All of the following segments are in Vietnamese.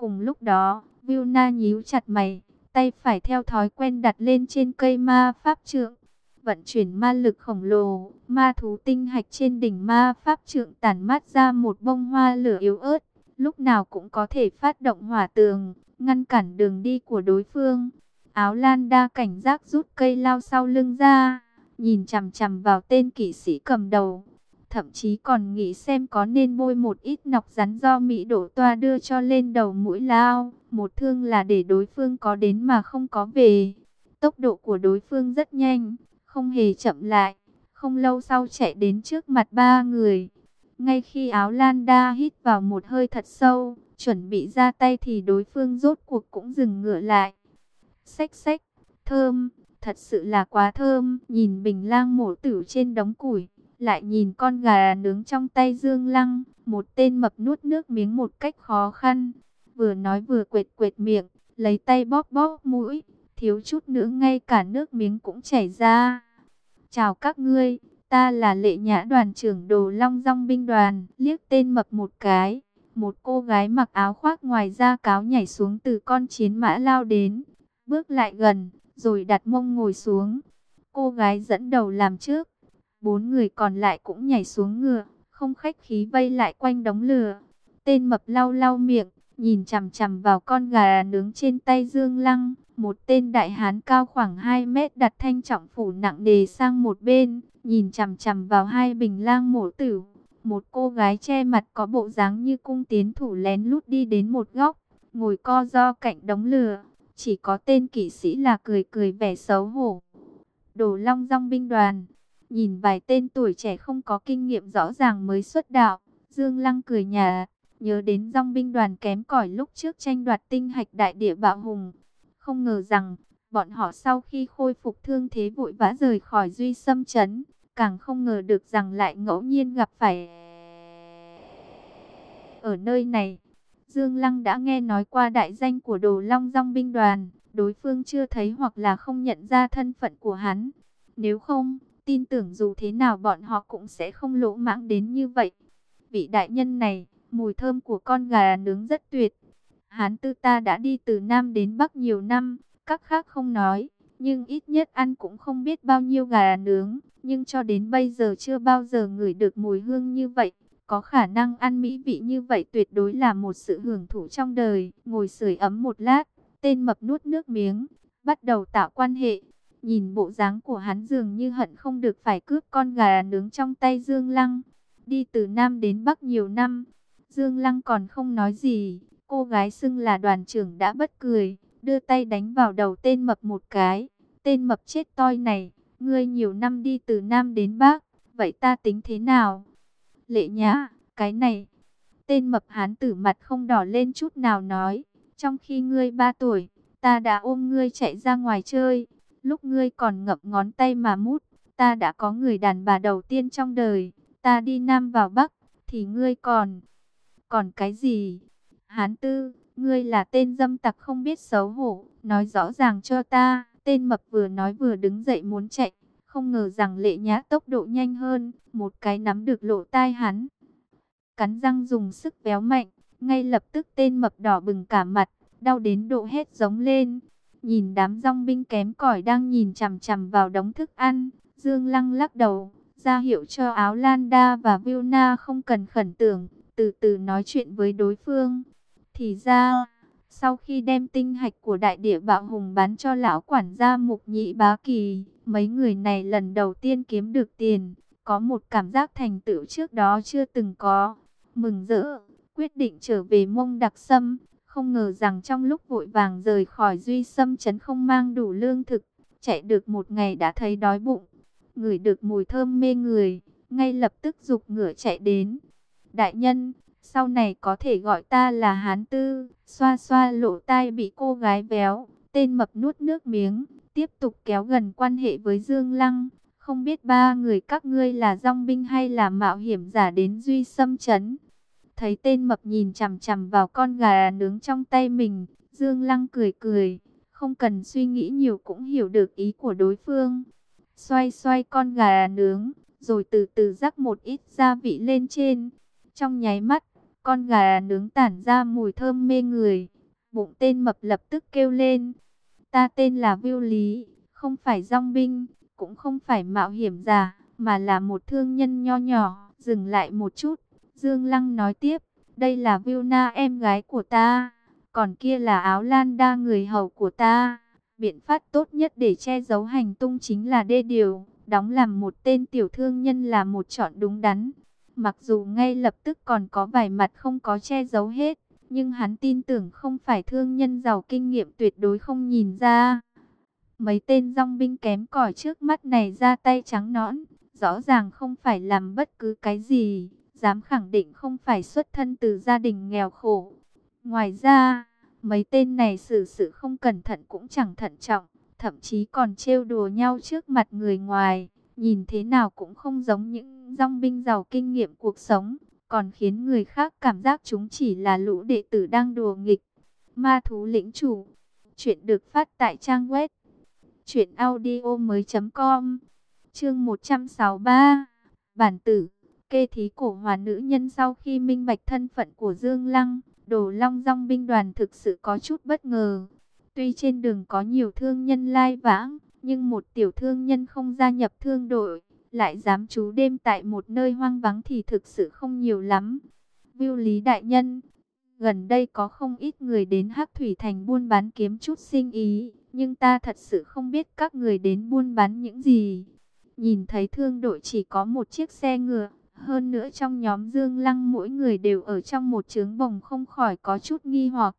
Cùng lúc đó, Vilna nhíu chặt mày, tay phải theo thói quen đặt lên trên cây ma pháp trượng. Vận chuyển ma lực khổng lồ, ma thú tinh hạch trên đỉnh ma pháp trượng tản mát ra một bông hoa lửa yếu ớt, lúc nào cũng có thể phát động hỏa tường, ngăn cản đường đi của đối phương. Áo lan đa cảnh giác rút cây lao sau lưng ra, nhìn chằm chằm vào tên kỵ sĩ cầm đầu. Thậm chí còn nghĩ xem có nên bôi một ít nọc rắn do Mỹ đổ toa đưa cho lên đầu mũi lao. Một thương là để đối phương có đến mà không có về. Tốc độ của đối phương rất nhanh, không hề chậm lại. Không lâu sau chạy đến trước mặt ba người. Ngay khi áo lan đa hít vào một hơi thật sâu, chuẩn bị ra tay thì đối phương rốt cuộc cũng dừng ngựa lại. Xách xách, thơm, thật sự là quá thơm. Nhìn bình lang mổ tử trên đống củi, lại nhìn con gà nướng trong tay Dương Lăng. Một tên mập nuốt nước miếng một cách khó khăn. Vừa nói vừa quệt quệt miệng, lấy tay bóp bóp mũi. Thiếu chút nữa ngay cả nước miếng cũng chảy ra. Chào các ngươi, ta là lệ nhã đoàn trưởng đồ long rong binh đoàn. Liếc tên mập một cái. Một cô gái mặc áo khoác ngoài da cáo nhảy xuống từ con chiến mã lao đến bước lại gần, rồi đặt mông ngồi xuống. Cô gái dẫn đầu làm trước, bốn người còn lại cũng nhảy xuống ngựa, không khách khí vây lại quanh đống lửa. Tên mập lau lau miệng, nhìn chằm chằm vào con gà nướng trên tay Dương Lăng. Một tên đại hán cao khoảng 2 mét đặt thanh trọng phủ nặng đề sang một bên, nhìn chằm chằm vào hai bình lang mổ tử. Một cô gái che mặt có bộ dáng như cung tiến thủ lén lút đi đến một góc, ngồi co do cạnh đống lửa. Chỉ có tên kỵ sĩ là cười cười vẻ xấu hổ. Đồ long rong binh đoàn. Nhìn vài tên tuổi trẻ không có kinh nghiệm rõ ràng mới xuất đạo. Dương Lăng cười nhà. Nhớ đến dòng binh đoàn kém cỏi lúc trước tranh đoạt tinh hạch đại địa bạo hùng. Không ngờ rằng, bọn họ sau khi khôi phục thương thế vội vã rời khỏi duy xâm chấn. Càng không ngờ được rằng lại ngẫu nhiên gặp phải... Ở nơi này, Dương Lăng đã nghe nói qua đại danh của Đồ Long Dòng binh đoàn, đối phương chưa thấy hoặc là không nhận ra thân phận của hắn. Nếu không, tin tưởng dù thế nào bọn họ cũng sẽ không lỗ mãng đến như vậy. Vị đại nhân này, mùi thơm của con gà nướng rất tuyệt. Hán tư ta đã đi từ Nam đến Bắc nhiều năm, các khác không nói, nhưng ít nhất ăn cũng không biết bao nhiêu gà nướng, nhưng cho đến bây giờ chưa bao giờ ngửi được mùi hương như vậy. Có khả năng ăn mỹ vị như vậy tuyệt đối là một sự hưởng thụ trong đời. Ngồi sưởi ấm một lát, tên mập nuốt nước miếng, bắt đầu tạo quan hệ. Nhìn bộ dáng của hắn dường như hận không được phải cướp con gà nướng trong tay Dương Lăng. Đi từ Nam đến Bắc nhiều năm, Dương Lăng còn không nói gì. Cô gái xưng là đoàn trưởng đã bất cười, đưa tay đánh vào đầu tên mập một cái. Tên mập chết toi này, ngươi nhiều năm đi từ Nam đến Bắc, vậy ta tính thế nào? Lệ nhã, cái này. Tên mập hán tử mặt không đỏ lên chút nào nói. Trong khi ngươi ba tuổi, ta đã ôm ngươi chạy ra ngoài chơi. Lúc ngươi còn ngậm ngón tay mà mút, ta đã có người đàn bà đầu tiên trong đời. Ta đi Nam vào Bắc, thì ngươi còn... Còn cái gì? Hán tư, ngươi là tên dâm tặc không biết xấu hổ, nói rõ ràng cho ta. Tên mập vừa nói vừa đứng dậy muốn chạy. Không ngờ rằng lệ nhã tốc độ nhanh hơn, một cái nắm được lộ tai hắn. Cắn răng dùng sức véo mạnh, ngay lập tức tên mập đỏ bừng cả mặt, đau đến độ hết giống lên. Nhìn đám rong binh kém cỏi đang nhìn chằm chằm vào đống thức ăn, Dương Lăng lắc đầu, ra hiệu cho áo Landa và Vilna không cần khẩn tưởng, từ từ nói chuyện với đối phương. Thì ra, sau khi đem tinh hạch của đại địa bạo hùng bán cho lão quản gia mục nhị bá kỳ, Mấy người này lần đầu tiên kiếm được tiền, có một cảm giác thành tựu trước đó chưa từng có. Mừng rỡ, quyết định trở về mông đặc sâm, không ngờ rằng trong lúc vội vàng rời khỏi duy xâm chấn không mang đủ lương thực, chạy được một ngày đã thấy đói bụng. Ngửi được mùi thơm mê người, ngay lập tức dục ngựa chạy đến. Đại nhân, sau này có thể gọi ta là Hán Tư, xoa xoa lỗ tai bị cô gái béo, tên mập nuốt nước miếng, tiếp tục kéo gần quan hệ với Dương Lăng. Không biết ba người các ngươi là dòng binh hay là mạo hiểm giả đến Duy Sâm Trấn. Thấy tên mập nhìn chằm chằm vào con gà nướng trong tay mình, Dương Lăng cười cười, không cần suy nghĩ nhiều cũng hiểu được ý của đối phương. Xoay xoay con gà nướng, rồi từ từ rắc một ít gia vị lên trên. Trong nháy mắt, Con gà nướng tản ra mùi thơm mê người. Bụng tên mập lập tức kêu lên. Ta tên là Viu Lý, không phải dòng binh, cũng không phải mạo hiểm giả, mà là một thương nhân nho nhỏ. Dừng lại một chút, Dương Lăng nói tiếp, đây là Viu Na em gái của ta, còn kia là áo lan đa người hầu của ta. Biện pháp tốt nhất để che giấu hành tung chính là đê điều, đóng làm một tên tiểu thương nhân là một chọn đúng đắn. Mặc dù ngay lập tức còn có vài mặt không có che giấu hết, nhưng hắn tin tưởng không phải thương nhân giàu kinh nghiệm tuyệt đối không nhìn ra. Mấy tên dòng binh kém cỏi trước mắt này ra tay trắng nõn, rõ ràng không phải làm bất cứ cái gì, dám khẳng định không phải xuất thân từ gia đình nghèo khổ. Ngoài ra, mấy tên này xử sự không cẩn thận cũng chẳng thận trọng, thậm chí còn trêu đùa nhau trước mặt người ngoài, nhìn thế nào cũng không giống những dòng binh giàu kinh nghiệm cuộc sống, còn khiến người khác cảm giác chúng chỉ là lũ đệ tử đang đùa nghịch. Ma thú lĩnh chủ, chuyện được phát tại trang web truyệnaudiomoi.com. Chương 163. Bản tử, kê thí cổ hòa nữ nhân sau khi minh bạch thân phận của Dương Lăng, Đồ Long Dòng binh đoàn thực sự có chút bất ngờ. Tuy trên đường có nhiều thương nhân lai vãng, nhưng một tiểu thương nhân không gia nhập thương đội, lại dám trú đêm tại một nơi hoang vắng thì thực sự không nhiều lắm. Viu Lý Đại Nhân, gần đây có không ít người đến Hắc Thủy Thành buôn bán kiếm chút sinh ý, nhưng ta thật sự không biết các người đến buôn bán những gì. Nhìn thấy thương đội chỉ có một chiếc xe ngựa, hơn nữa trong nhóm Dương Lăng mỗi người đều ở trong một trướng bồng không khỏi có chút nghi hoặc.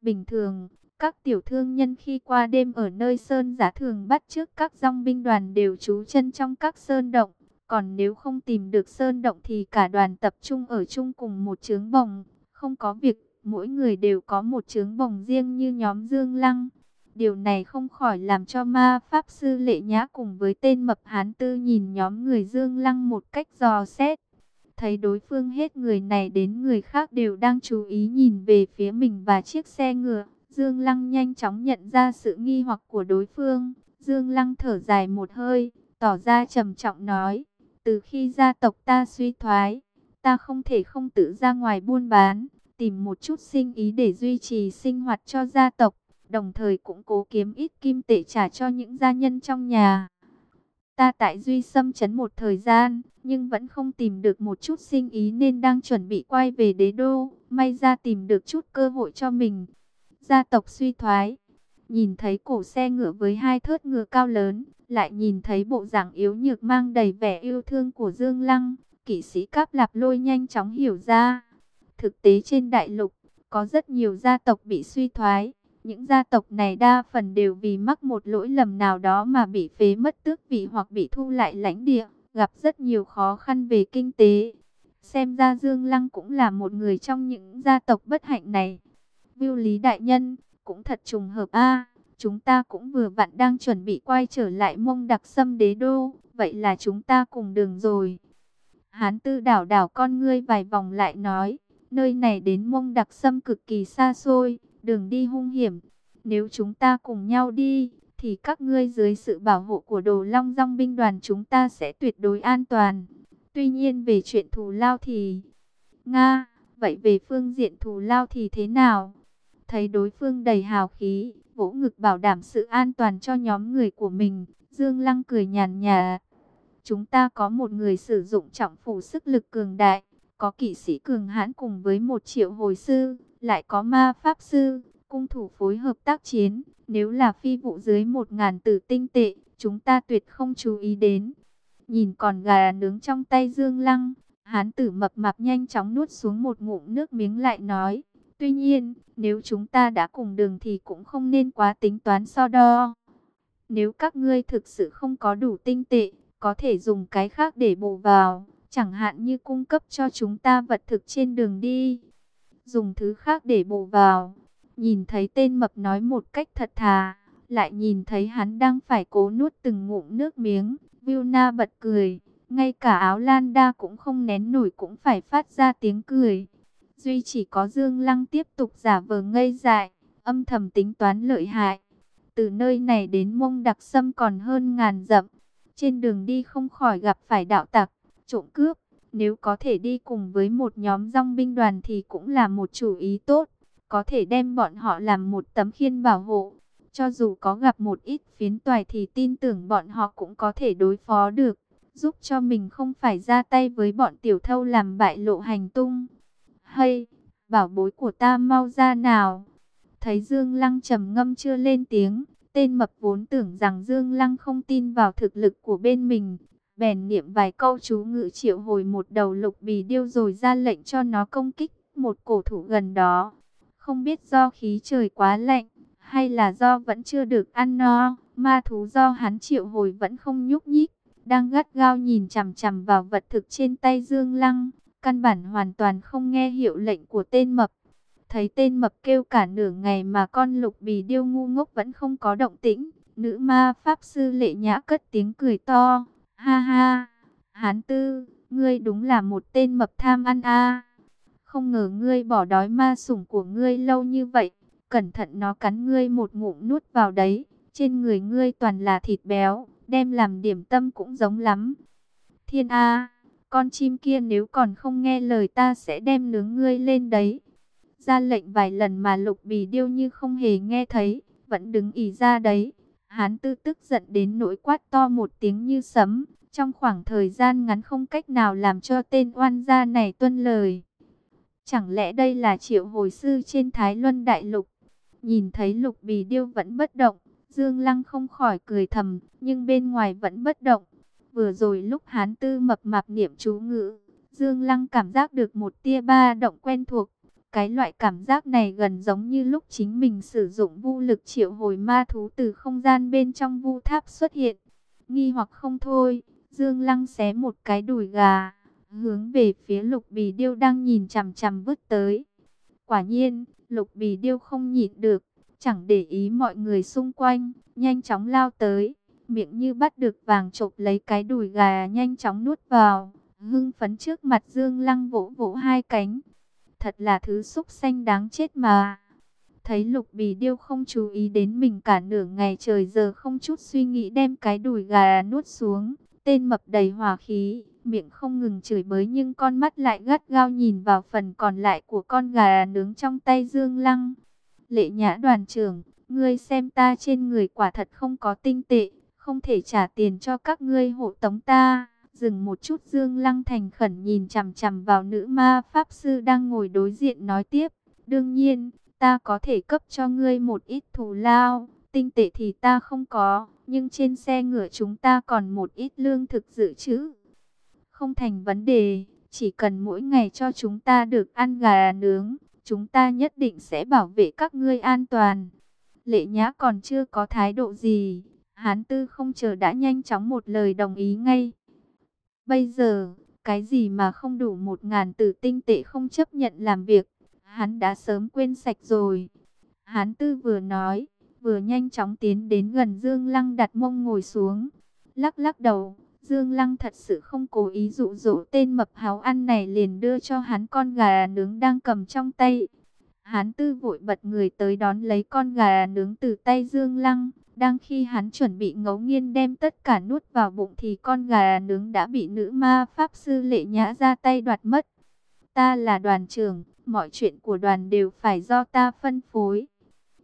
Bình thường, các tiểu thương nhân khi qua đêm ở nơi sơn giả thường bắt trước các dòng binh đoàn đều trú chân trong các sơn động. Còn nếu không tìm được sơn động thì cả đoàn tập trung ở chung cùng một trướng bồng. Không có việc, mỗi người đều có một trướng bồng riêng như nhóm Dương Lăng. Điều này không khỏi làm cho ma Pháp Sư Lệ Nhã cùng với tên Mập Hán Tư nhìn nhóm người Dương Lăng một cách dò xét. Thấy đối phương hết người này đến người khác đều đang chú ý nhìn về phía mình và chiếc xe ngựa. Dương Lăng nhanh chóng nhận ra sự nghi hoặc của đối phương. Dương Lăng thở dài một hơi, tỏ ra trầm trọng nói. Từ khi gia tộc ta suy thoái, ta không thể không tự ra ngoài buôn bán, tìm một chút sinh ý để duy trì sinh hoạt cho gia tộc đồng thời cũng cố kiếm ít kim tệ trả cho những gia nhân trong nhà. Ta tại Duy Sâm chấn một thời gian, nhưng vẫn không tìm được một chút sinh ý nên đang chuẩn bị quay về đế đô, may ra tìm được chút cơ hội cho mình. Gia tộc suy thoái, nhìn thấy cổ xe ngựa với hai thớt ngựa cao lớn, lại nhìn thấy bộ dạng yếu nhược mang đầy vẻ yêu thương của Dương Lăng, kỵ sĩ Cáp Lạp Lôi nhanh chóng hiểu ra. Thực tế trên đại lục, có rất nhiều gia tộc bị suy thoái, những gia tộc này đa phần đều vì mắc một lỗi lầm nào đó mà bị phế mất tước vị hoặc bị thu lại lãnh địa, gặp rất nhiều khó khăn về kinh tế. Xem ra Dương Lăng cũng là một người trong những gia tộc bất hạnh này. Viu Lý Đại Nhân, cũng thật trùng hợp a chúng ta cũng vừa vặn đang chuẩn bị quay trở lại mông đặc sâm đế đô, vậy là chúng ta cùng đường rồi. Hán tư đảo đảo con ngươi vài vòng lại nói, nơi này đến mông đặc sâm cực kỳ xa xôi, đường đi hung hiểm. Nếu chúng ta cùng nhau đi, thì các ngươi dưới sự bảo hộ của đồ long dòng binh đoàn chúng ta sẽ tuyệt đối an toàn. Tuy nhiên về chuyện thù lao thì... Nga, vậy về phương diện thù lao thì thế nào? Thấy đối phương đầy hào khí, vỗ ngực bảo đảm sự an toàn cho nhóm người của mình, Dương Lăng cười nhàn nhà. Chúng ta có một người sử dụng trọng phủ sức lực cường đại, có kỵ sĩ cường hãn cùng với một triệu hồi sư, lại có ma pháp sư, cung thủ phối hợp tác chiến. Nếu là phi vụ dưới một ngàn tử tinh tệ, chúng ta tuyệt không chú ý đến. Nhìn còn gà nướng trong tay Dương Lăng, hán tử mập mạp nhanh chóng nuốt xuống một ngụm nước miếng lại nói. Tuy nhiên, nếu chúng ta đã cùng đường thì cũng không nên quá tính toán so đo. Nếu các ngươi thực sự không có đủ tinh tệ, có thể dùng cái khác để bù vào, chẳng hạn như cung cấp cho chúng ta vật thực trên đường đi dùng thứ khác để bổ vào. Nhìn thấy tên mập nói một cách thật thà, lại nhìn thấy hắn đang phải cố nuốt từng ngụm nước miếng. Vilna bật cười, ngay cả áo lan đa cũng không nén nổi cũng phải phát ra tiếng cười. Duy chỉ có Dương Lăng tiếp tục giả vờ ngây dại, âm thầm tính toán lợi hại. Từ nơi này đến mông đặc sâm còn hơn ngàn dặm. Trên đường đi không khỏi gặp phải đạo tặc, trộm cướp, nếu có thể đi cùng với một nhóm dòng binh đoàn thì cũng là một chủ ý tốt. Có thể đem bọn họ làm một tấm khiên bảo hộ. Cho dù có gặp một ít phiến toài thì tin tưởng bọn họ cũng có thể đối phó được. Giúp cho mình không phải ra tay với bọn tiểu thâu làm bại lộ hành tung. Hay, bảo bối của ta mau ra nào. Thấy Dương Lăng trầm ngâm chưa lên tiếng. Tên mập vốn tưởng rằng Dương Lăng không tin vào thực lực của bên mình, bèn niệm vài câu chú ngự triệu hồi một đầu lục bì điêu rồi ra lệnh cho nó công kích một cổ thủ gần đó. Không biết do khí trời quá lạnh, hay là do vẫn chưa được ăn no, ma thú do hắn triệu hồi vẫn không nhúc nhích, đang gắt gao nhìn chằm chằm vào vật thực trên tay Dương Lăng, căn bản hoàn toàn không nghe hiệu lệnh của tên mập. Thấy tên mập kêu cả nửa ngày mà con lục bì điêu ngu ngốc vẫn không có động tĩnh, nữ ma pháp sư lệ nhã cất tiếng cười to. Ha ha, hán tư, ngươi đúng là một tên mập tham ăn a. Không ngờ ngươi bỏ đói ma sủng của ngươi lâu như vậy, cẩn thận nó cắn ngươi một ngụm nuốt vào đấy, trên người ngươi toàn là thịt béo, đem làm điểm tâm cũng giống lắm. Thiên a, con chim kia nếu còn không nghe lời ta sẽ đem nướng ngươi lên đấy. Ra lệnh vài lần mà lục bì điêu như không hề nghe thấy, vẫn đứng ỉ ra đấy. Hán tư tức giận đến nỗi quát to một tiếng như sấm, trong khoảng thời gian ngắn không cách nào làm cho tên oan gia này tuân lời. Chẳng lẽ đây là triệu hồi sư trên Thái Luân Đại Lục? Nhìn thấy lục bì điêu vẫn bất động, Dương Lăng không khỏi cười thầm, nhưng bên ngoài vẫn bất động. Vừa rồi lúc hán tư mập mạp niệm chú ngữ, Dương Lăng cảm giác được một tia ba động quen thuộc. Cái loại cảm giác này gần giống như lúc chính mình sử dụng vu lực triệu hồi ma thú từ không gian bên trong vu tháp xuất hiện. Nghi hoặc không thôi, Dương Lăng xé một cái đùi gà, hướng về phía lục bì điêu đang nhìn chằm chằm vứt tới. Quả nhiên, lục bì điêu không nhịn được, chẳng để ý mọi người xung quanh, nhanh chóng lao tới, miệng như bắt được vàng chộp lấy cái đùi gà nhanh chóng nuốt vào, hưng phấn trước mặt Dương Lăng vỗ vỗ hai cánh thật là thứ xúc xanh đáng chết mà. Thấy lục bì điêu không chú ý đến mình cả nửa ngày trời giờ không chút suy nghĩ đem cái đùi gà nuốt xuống. Tên mập đầy hòa khí, miệng không ngừng chửi bới nhưng con mắt lại gắt gao nhìn vào phần còn lại của con gà nướng trong tay Dương Lăng. Lệ nhã đoàn trưởng, ngươi xem ta trên người quả thật không có tinh tệ, không thể trả tiền cho các ngươi hộ tống ta. Dừng một chút Dương Lăng thành khẩn nhìn chằm chằm vào nữ ma pháp sư đang ngồi đối diện nói tiếp. Đương nhiên, ta có thể cấp cho ngươi một ít thù lao, tinh tệ thì ta không có, nhưng trên xe ngựa chúng ta còn một ít lương thực dự trữ. Không thành vấn đề, chỉ cần mỗi ngày cho chúng ta được ăn gà nướng, chúng ta nhất định sẽ bảo vệ các ngươi an toàn. Lệ Nhã còn chưa có thái độ gì, Hán Tư không chờ đã nhanh chóng một lời đồng ý ngay. Bây giờ, cái gì mà không đủ một ngàn tử tinh tệ không chấp nhận làm việc, hắn đã sớm quên sạch rồi. Hán tư vừa nói, vừa nhanh chóng tiến đến gần Dương Lăng đặt mông ngồi xuống. Lắc lắc đầu, Dương Lăng thật sự không cố ý dụ dỗ tên mập háo ăn này liền đưa cho hắn con gà nướng đang cầm trong tay. Hán tư vội bật người tới đón lấy con gà nướng từ tay Dương Lăng. Đang khi hắn chuẩn bị ngấu nghiên đem tất cả nuốt vào bụng thì con gà nướng đã bị nữ ma pháp sư lệ nhã ra tay đoạt mất. Ta là đoàn trưởng, mọi chuyện của đoàn đều phải do ta phân phối.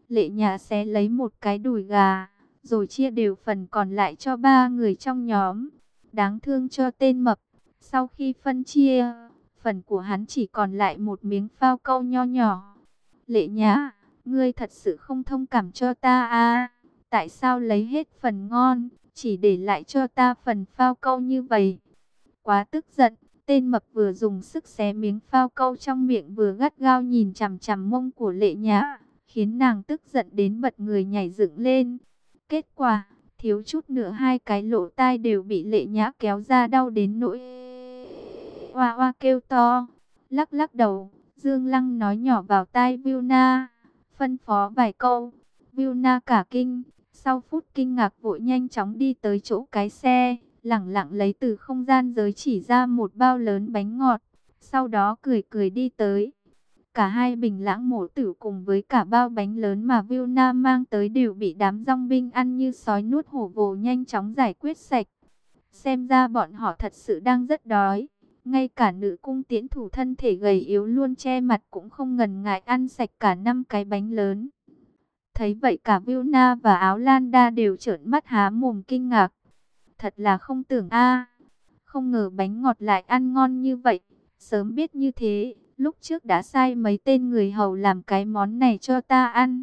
Lệ nhã sẽ lấy một cái đùi gà, rồi chia đều phần còn lại cho ba người trong nhóm. Đáng thương cho tên mập, sau khi phân chia, phần của hắn chỉ còn lại một miếng phao câu nho nhỏ. Lệ nhã, ngươi thật sự không thông cảm cho ta à? Tại sao lấy hết phần ngon, chỉ để lại cho ta phần phao câu như vậy? Quá tức giận, tên mập vừa dùng sức xé miếng phao câu trong miệng vừa gắt gao nhìn chằm chằm mông của lệ nhã, khiến nàng tức giận đến bật người nhảy dựng lên. Kết quả, thiếu chút nữa hai cái lỗ tai đều bị lệ nhã kéo ra đau đến nỗi hoa hoa kêu to, lắc lắc đầu, Dương Lăng nói nhỏ vào tai Vilna, phân phó vài câu, Vilna cả kinh, sau phút kinh ngạc vội nhanh chóng đi tới chỗ cái xe, lẳng lặng lấy từ không gian giới chỉ ra một bao lớn bánh ngọt, sau đó cười cười đi tới. Cả hai bình lãng mổ tử cùng với cả bao bánh lớn mà Vilna mang tới đều bị đám rong binh ăn như sói nuốt hổ vồ nhanh chóng giải quyết sạch. Xem ra bọn họ thật sự đang rất đói. Ngay cả nữ cung tiễn thủ thân thể gầy yếu luôn che mặt cũng không ngần ngại ăn sạch cả năm cái bánh lớn. Thấy vậy cả Vilna và Áo Lan Đa đều trợn mắt há mồm kinh ngạc. Thật là không tưởng a Không ngờ bánh ngọt lại ăn ngon như vậy. Sớm biết như thế, lúc trước đã sai mấy tên người hầu làm cái món này cho ta ăn.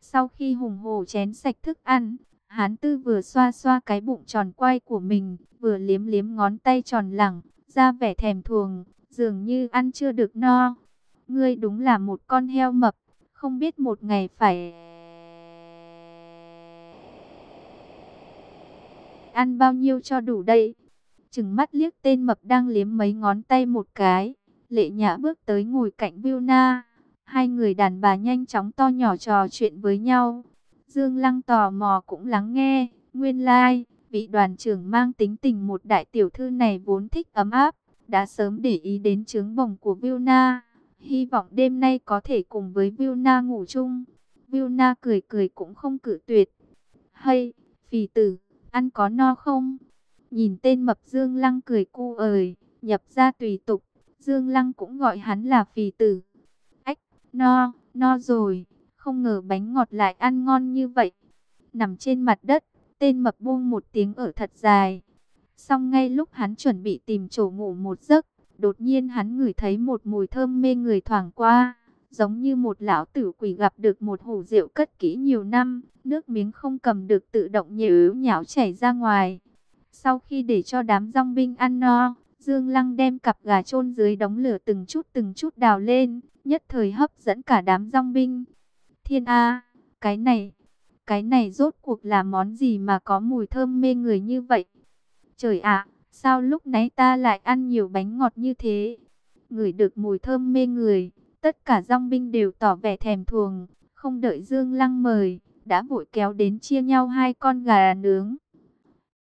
Sau khi hùng hổ chén sạch thức ăn, hán tư vừa xoa xoa cái bụng tròn quay của mình, vừa liếm liếm ngón tay tròn lẳng, ra vẻ thèm thuồng, dường như ăn chưa được no. Ngươi đúng là một con heo mập, không biết một ngày phải... Ăn bao nhiêu cho đủ đây? Chừng mắt liếc tên mập đang liếm mấy ngón tay một cái. Lệ nhã bước tới ngồi cạnh Vilna. Hai người đàn bà nhanh chóng to nhỏ trò chuyện với nhau. Dương Lăng tò mò cũng lắng nghe. Nguyên lai, like, vị đoàn trưởng mang tính tình một đại tiểu thư này vốn thích ấm áp. Đã sớm để ý đến trướng bồng của Vilna. Hy vọng đêm nay có thể cùng với Vilna ngủ chung. Vilna cười cười cũng không cử tuyệt. Hay, phì tử, ăn có no không? Nhìn tên mập Dương Lăng cười cu ời, nhập ra tùy tục. Dương Lăng cũng gọi hắn là phì tử. Ách, no, no rồi, không ngờ bánh ngọt lại ăn ngon như vậy. Nằm trên mặt đất, tên mập buông một tiếng ở thật dài. Xong ngay lúc hắn chuẩn bị tìm chỗ ngủ một giấc, đột nhiên hắn ngửi thấy một mùi thơm mê người thoảng qua. Giống như một lão tử quỷ gặp được một hủ rượu cất kỹ nhiều năm, nước miếng không cầm được tự động nhớ nhão chảy ra ngoài. Sau khi để cho đám rong binh ăn no, Dương Lăng đem cặp gà chôn dưới đống lửa từng chút từng chút đào lên, nhất thời hấp dẫn cả đám rong binh. Thiên A, cái này, cái này rốt cuộc là món gì mà có mùi thơm mê người như vậy? Trời ạ, sao lúc nãy ta lại ăn nhiều bánh ngọt như thế? Ngửi được mùi thơm mê người, tất cả rong binh đều tỏ vẻ thèm thuồng, không đợi Dương Lăng mời, đã vội kéo đến chia nhau hai con gà nướng.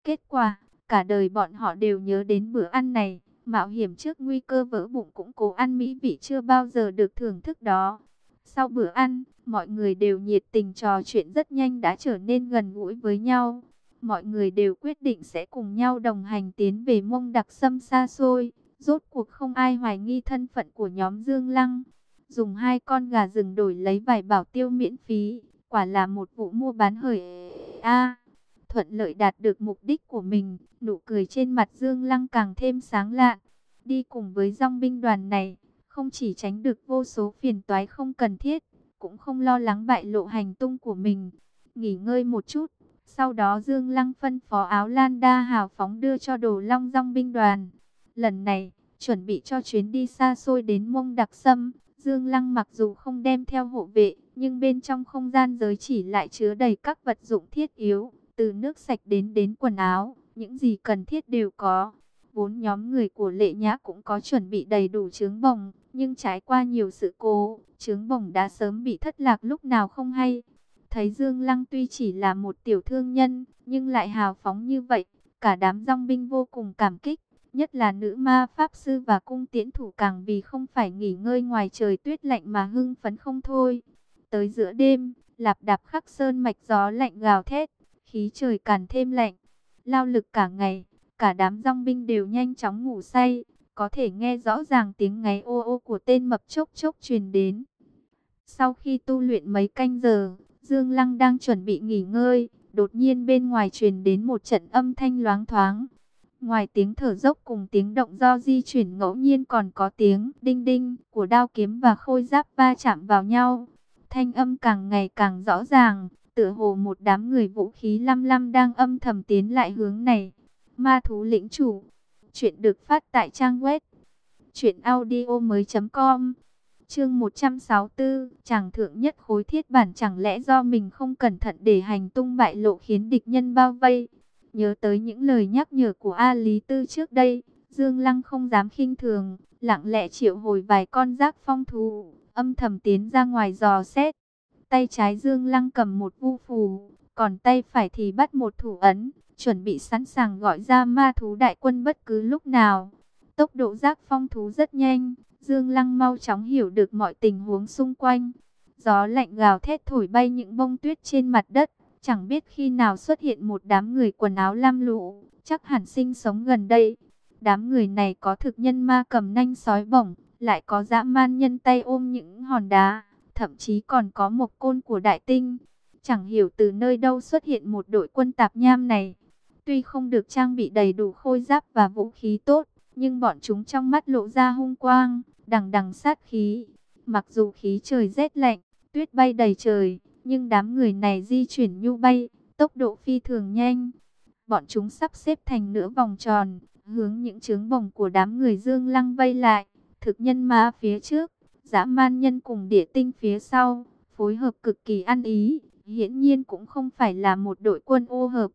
Kết quả, cả đời bọn họ đều nhớ đến bữa ăn này, mạo hiểm trước nguy cơ vỡ bụng cũng cố ăn mỹ vị chưa bao giờ được thưởng thức đó. Sau bữa ăn, mọi người đều nhiệt tình trò chuyện rất nhanh đã trở nên gần gũi với nhau. Mọi người đều quyết định sẽ cùng nhau đồng hành tiến về mông đặc sâm xa xôi. Rốt cuộc không ai hoài nghi thân phận của nhóm Dương Lăng. Dùng hai con gà rừng đổi lấy vài bảo tiêu miễn phí. Quả là một vụ mua bán hời a thuận lợi đạt được mục đích của mình, nụ cười trên mặt Dương Lăng càng thêm sáng lạ. Đi cùng với dòng binh đoàn này, không chỉ tránh được vô số phiền toái không cần thiết, cũng không lo lắng bại lộ hành tung của mình. Nghỉ ngơi một chút, sau đó Dương Lăng phân phó áo Lan Đa hào phóng đưa cho đồ long dòng binh đoàn. Lần này, chuẩn bị cho chuyến đi xa xôi đến mông đặc sâm, Dương Lăng mặc dù không đem theo hộ vệ, nhưng bên trong không gian giới chỉ lại chứa đầy các vật dụng thiết yếu, từ nước sạch đến đến quần áo, những gì cần thiết đều có. Vốn nhóm người của lệ nhã cũng có chuẩn bị đầy đủ trướng bồng, nhưng trải qua nhiều sự cố, trướng bồng đã sớm bị thất lạc lúc nào không hay. Thấy Dương Lăng tuy chỉ là một tiểu thương nhân, nhưng lại hào phóng như vậy, cả đám dòng binh vô cùng cảm kích. Nhất là nữ ma pháp sư và cung tiễn thủ càng vì không phải nghỉ ngơi ngoài trời tuyết lạnh mà hưng phấn không thôi. Tới giữa đêm, lạp đạp khắc sơn mạch gió lạnh gào thét, khí trời càng thêm lạnh. Lao lực cả ngày, cả đám rong binh đều nhanh chóng ngủ say, có thể nghe rõ ràng tiếng ngáy ô ô của tên mập chốc chốc truyền đến. Sau khi tu luyện mấy canh giờ, Dương Lăng đang chuẩn bị nghỉ ngơi, đột nhiên bên ngoài truyền đến một trận âm thanh loáng thoáng. Ngoài tiếng thở dốc cùng tiếng động do di chuyển ngẫu nhiên còn có tiếng đinh đinh của đao kiếm và khôi giáp va chạm vào nhau. Thanh âm càng ngày càng rõ ràng, tựa hồ một đám người vũ khí lăm lăm đang âm thầm tiến lại hướng này. Ma thú lĩnh chủ. Chuyện được phát tại trang web. Chuyện audio mới com. Chương 164. Chàng thượng nhất khối thiết bản chẳng lẽ do mình không cẩn thận để hành tung bại lộ khiến địch nhân bao vây. Nhớ tới những lời nhắc nhở của A Lý Tư trước đây. Dương Lăng không dám khinh thường. Lặng lẽ triệu hồi vài con giác phong thú. Âm thầm tiến ra ngoài dò xét. Tay trái Dương Lăng cầm một vu phù, còn tay phải thì bắt một thủ ấn, chuẩn bị sẵn sàng gọi ra ma thú đại quân bất cứ lúc nào. Tốc độ giác phong thú rất nhanh, Dương Lăng mau chóng hiểu được mọi tình huống xung quanh. Gió lạnh gào thét thổi bay những bông tuyết trên mặt đất, chẳng biết khi nào xuất hiện một đám người quần áo lam lũ, chắc hẳn sinh sống gần đây. Đám người này có thực nhân ma cầm nanh sói bổng, lại có dã man nhân tay ôm những hòn đá, thậm chí còn có một côn của đại tinh. Chẳng hiểu từ nơi đâu xuất hiện một đội quân tạp nham này. Tuy không được trang bị đầy đủ khôi giáp và vũ khí tốt, nhưng bọn chúng trong mắt lộ ra hung quang, đằng đằng sát khí. Mặc dù khí trời rét lạnh, tuyết bay đầy trời, nhưng đám người này di chuyển nhu bay, tốc độ phi thường nhanh. Bọn chúng sắp xếp thành nửa vòng tròn, hướng những trướng bồng của đám người dương lăng vây lại. Thực nhân ma phía trước, dã man nhân cùng địa tinh phía sau, phối hợp cực kỳ ăn ý, hiển nhiên cũng không phải là một đội quân ô hợp.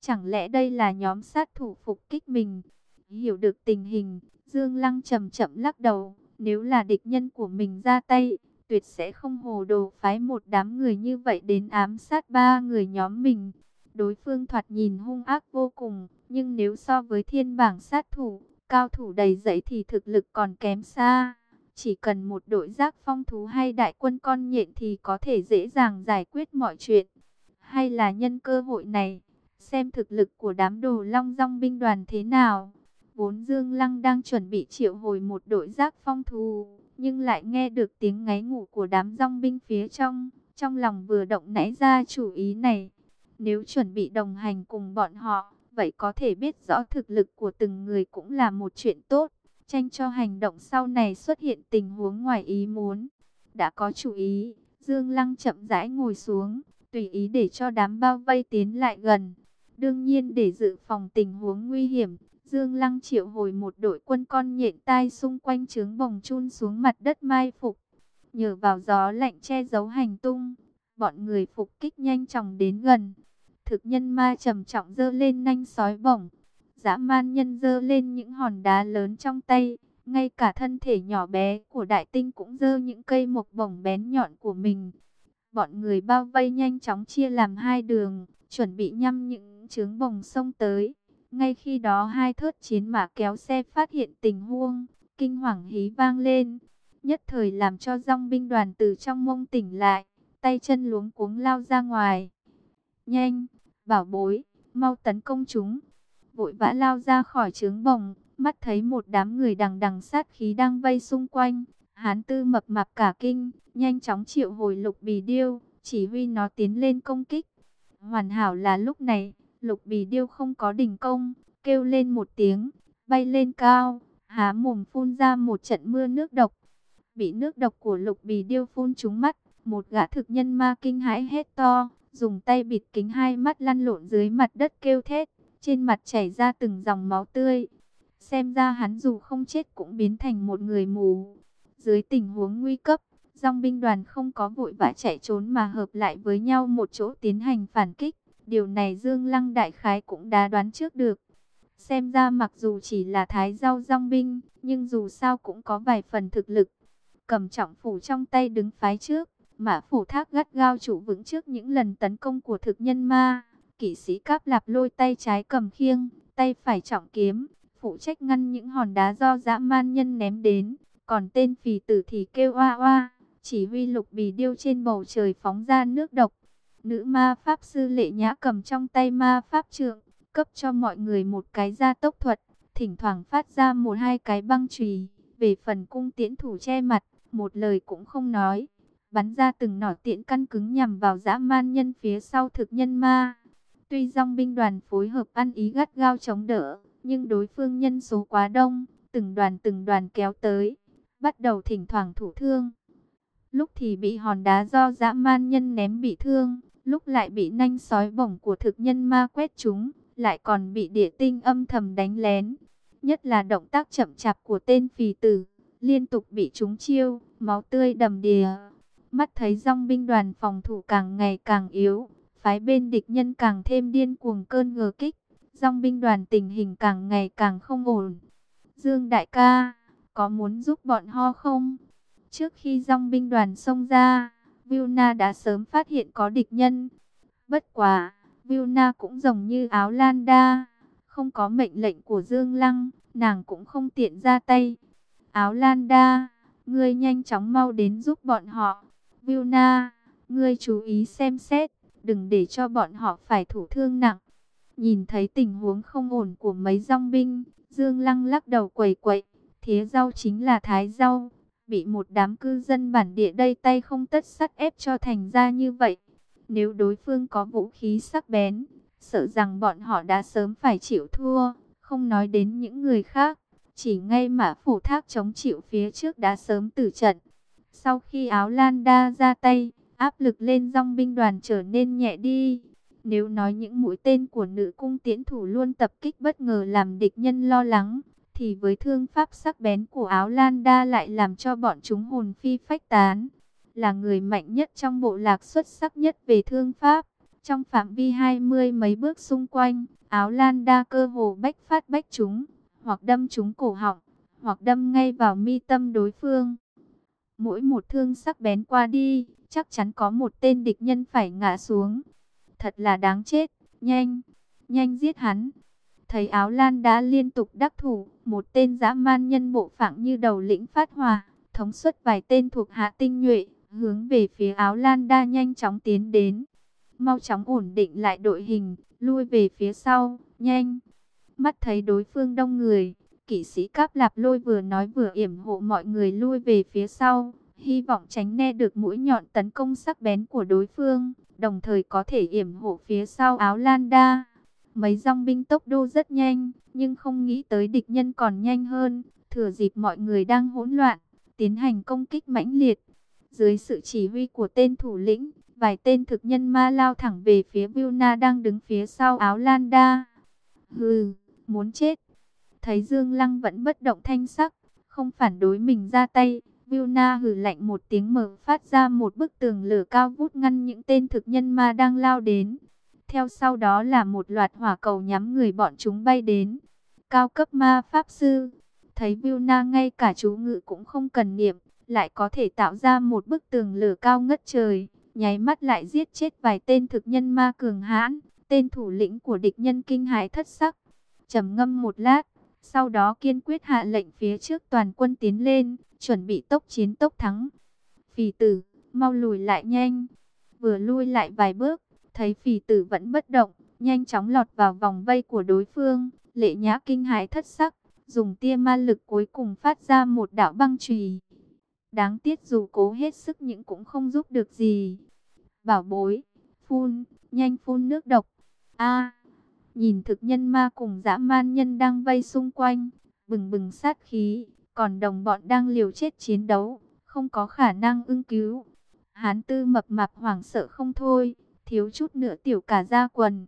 Chẳng lẽ đây là nhóm sát thủ phục kích mình? Hiểu được tình hình, Dương Lăng chậm chậm lắc đầu, nếu là địch nhân của mình ra tay, tuyệt sẽ không hồ đồ phái một đám người như vậy đến ám sát ba người nhóm mình. Đối phương thoạt nhìn hung ác vô cùng, nhưng nếu so với thiên bảng sát thủ, cao thủ đầy giấy thì thực lực còn kém xa. Chỉ cần một đội giác phong thú hay đại quân con nhện thì có thể dễ dàng giải quyết mọi chuyện. Hay là nhân cơ hội này, xem thực lực của đám đồ long rong binh đoàn thế nào. Vốn Dương Lăng đang chuẩn bị triệu hồi một đội giác phong thú, nhưng lại nghe được tiếng ngáy ngủ của đám rong binh phía trong. Trong lòng vừa động nãy ra chủ ý này, nếu chuẩn bị đồng hành cùng bọn họ, vậy có thể biết rõ thực lực của từng người cũng là một chuyện tốt. Tranh cho hành động sau này xuất hiện tình huống ngoài ý muốn. Đã có chủ ý, Dương Lăng chậm rãi ngồi xuống, tùy ý để cho đám bao vây tiến lại gần. Đương nhiên để dự phòng tình huống nguy hiểm, Dương Lăng triệu hồi một đội quân con nhện tai xung quanh trướng bồng chun xuống mặt đất mai phục. Nhờ vào gió lạnh che giấu hành tung, bọn người phục kích nhanh chóng đến gần. Thực nhân ma trầm trọng dơ lên nanh sói bổng. Dã man nhân dơ lên những hòn đá lớn trong tay. Ngay cả thân thể nhỏ bé của đại tinh cũng dơ những cây mộc bổng bén nhọn của mình. Bọn người bao vây nhanh chóng chia làm hai đường, chuẩn bị nhăm những trướng bồng sông tới. Ngay khi đó hai thớt chiến mã kéo xe phát hiện tình huống, kinh hoàng hí vang lên. Nhất thời làm cho dòng binh đoàn từ trong mông tỉnh lại, tay chân luống cuống lao ra ngoài. Nhanh, bảo bối, mau tấn công chúng. Vội vã lao ra khỏi trướng bồng, mắt thấy một đám người đằng đằng sát khí đang vây xung quanh. Hán tư mập mạp cả kinh, nhanh chóng triệu hồi lục bì điêu, chỉ huy nó tiến lên công kích. Hoàn hảo là lúc này, lục bì điêu không có đình công, kêu lên một tiếng, bay lên cao, há mồm phun ra một trận mưa nước độc. Bị nước độc của lục bì điêu phun trúng mắt, một gã thực nhân ma kinh hãi hét to, dùng tay bịt kính hai mắt lăn lộn dưới mặt đất kêu thét, trên mặt chảy ra từng dòng máu tươi. Xem ra hắn dù không chết cũng biến thành một người mù. Dưới tình huống nguy cấp, dòng binh đoàn không có vội vã chạy trốn mà hợp lại với nhau một chỗ tiến hành phản kích. Điều này Dương Lăng Đại Khái cũng đã đoán trước được. Xem ra mặc dù chỉ là thái rau rong binh, nhưng dù sao cũng có vài phần thực lực. Cầm trọng phủ trong tay đứng phái trước, Mã phủ thác gắt gao trụ vững trước những lần tấn công của thực nhân ma. Kỵ sĩ cáp lạp lôi tay trái cầm khiêng, tay phải trọng kiếm, phụ trách ngăn những hòn đá do dã man nhân ném đến. Còn tên phì tử thì kêu oa oa, chỉ huy lục bì điêu trên bầu trời phóng ra nước độc. Nữ ma pháp sư lệ nhã cầm trong tay ma pháp trượng, cấp cho mọi người một cái gia tốc thuật, thỉnh thoảng phát ra một hai cái băng chùy. Về phần cung tiễn thủ che mặt, một lời cũng không nói bắn ra từng nỏ tiễn căn cứng nhằm vào dã man nhân phía sau thực nhân ma. Tuy dòng binh đoàn phối hợp ăn ý gắt gao chống đỡ, nhưng đối phương nhân số quá đông, từng đoàn từng đoàn kéo tới, bắt đầu thỉnh thoảng thủ thương. Lúc thì bị hòn đá do dã man nhân ném bị thương, lúc lại bị nanh sói bổng của thực nhân ma quét chúng, lại còn bị địa tinh âm thầm đánh lén. Nhất là động tác chậm chạp của tên phì tử, liên tục bị chúng chiêu, máu tươi đầm đìa. Mắt thấy dòng binh đoàn phòng thủ càng ngày càng yếu, phái bên địch nhân càng thêm điên cuồng cơn ngờ kích. Dòng binh đoàn tình hình càng ngày càng không ổn. Dương đại ca, có muốn giúp bọn ho không? Trước khi dòng binh đoàn xông ra, Vilna đã sớm phát hiện có địch nhân. Bất quả, Vilna cũng giống như áo lan đa. Không có mệnh lệnh của Dương Lăng, nàng cũng không tiện ra tay. Áo lan đa, ngươi nhanh chóng mau đến giúp bọn họ. Vilna, ngươi chú ý xem xét, đừng để cho bọn họ phải thủ thương nặng. Nhìn thấy tình huống không ổn của mấy dòng binh, Dương Lăng lắc đầu quẩy quậy, thế rau chính là thái rau, bị một đám cư dân bản địa đây tay không tất sắt ép cho thành ra như vậy. Nếu đối phương có vũ khí sắc bén, sợ rằng bọn họ đã sớm phải chịu thua, không nói đến những người khác. Chỉ ngay mã phủ thác chống chịu phía trước đã sớm tử trận. Sau khi áo lan đa ra tay, áp lực lên dòng binh đoàn trở nên nhẹ đi. Nếu nói những mũi tên của nữ cung tiễn thủ luôn tập kích bất ngờ làm địch nhân lo lắng, thì với thương pháp sắc bén của áo lan đa lại làm cho bọn chúng hồn phi phách tán. Là người mạnh nhất trong bộ lạc xuất sắc nhất về thương pháp. Trong phạm vi hai mươi mấy bước xung quanh, áo lan đa cơ hồ bách phát bách chúng, hoặc đâm chúng cổ họng, hoặc đâm ngay vào mi tâm đối phương. Mỗi một thương sắc bén qua đi, chắc chắn có một tên địch nhân phải ngã xuống. Thật là đáng chết, nhanh, nhanh giết hắn. Thấy áo lan đã liên tục đắc thủ, một tên dã man nhân bộ phạng như đầu lĩnh phát hòa, thống suất vài tên thuộc hạ tinh nhuệ, hướng về phía áo lan đa nhanh chóng tiến đến. Mau chóng ổn định lại đội hình, lui về phía sau, nhanh. Mắt thấy đối phương đông người, kỵ sĩ cáp lạp lôi vừa nói vừa yểm hộ mọi người lui về phía sau, hy vọng tránh né được mũi nhọn tấn công sắc bén của đối phương, đồng thời có thể yểm hộ phía sau áo lan đa. Mấy dòng binh tốc độ rất nhanh, nhưng không nghĩ tới địch nhân còn nhanh hơn, thừa dịp mọi người đang hỗn loạn, tiến hành công kích mãnh liệt. Dưới sự chỉ huy của tên thủ lĩnh, vài tên thực nhân ma lao thẳng về phía Vilna đang đứng phía sau áo lan đa. Hừ, muốn chết. Thấy Dương Lăng vẫn bất động thanh sắc, không phản đối mình ra tay, Vilna hừ lạnh một tiếng mở phát ra một bức tường lửa cao vút ngăn những tên thực nhân ma đang lao đến. Theo sau đó là một loạt hỏa cầu nhắm người bọn chúng bay đến. Cao cấp ma pháp sư, thấy Vilna ngay cả chú ngự cũng không cần niệm, lại có thể tạo ra một bức tường lửa cao ngất trời, nháy mắt lại giết chết vài tên thực nhân ma cường hãn, tên thủ lĩnh của địch nhân kinh hãi thất sắc. trầm ngâm một lát, sau đó kiên quyết hạ lệnh phía trước toàn quân tiến lên, chuẩn bị tốc chiến tốc thắng. Phì tử, mau lùi lại nhanh. Vừa lui lại vài bước, thấy phì tử vẫn bất động, nhanh chóng lọt vào vòng vây của đối phương. Lệ nhã kinh hãi thất sắc, dùng tia ma lực cuối cùng phát ra một đạo băng trùy. Đáng tiếc dù cố hết sức nhưng cũng không giúp được gì. Bảo bối, phun, nhanh phun nước độc. A nhìn thực nhân ma cùng dã man nhân đang vây xung quanh, bừng bừng sát khí, còn đồng bọn đang liều chết chiến đấu, không có khả năng ưng cứu. Hán tư mập mạp hoảng sợ không thôi, thiếu chút nữa tiểu cả ra quần.